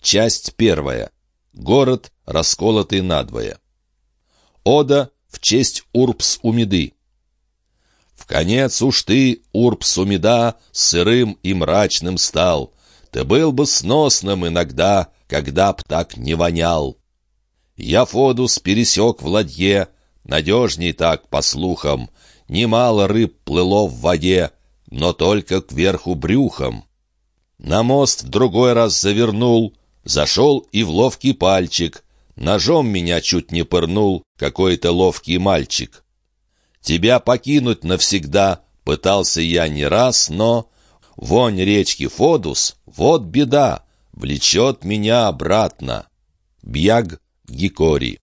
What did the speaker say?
Часть первая. Город, расколотый надвое. Ода в честь Урбс-Умиды. В конец уж ты, Урбс-Умида, сырым и мрачным стал. Ты был бы сносным иногда, когда б так не вонял. Я Фодус пересек в ладье, надежней так, по слухам. Немало рыб плыло в воде, но только кверху брюхом. На мост в другой раз завернул, Зашел и в ловкий пальчик. Ножом меня чуть не пырнул какой-то ловкий мальчик. Тебя покинуть навсегда пытался я не раз, но... Вонь речки Фодус, вот беда, влечет меня обратно. Бьяг Гикори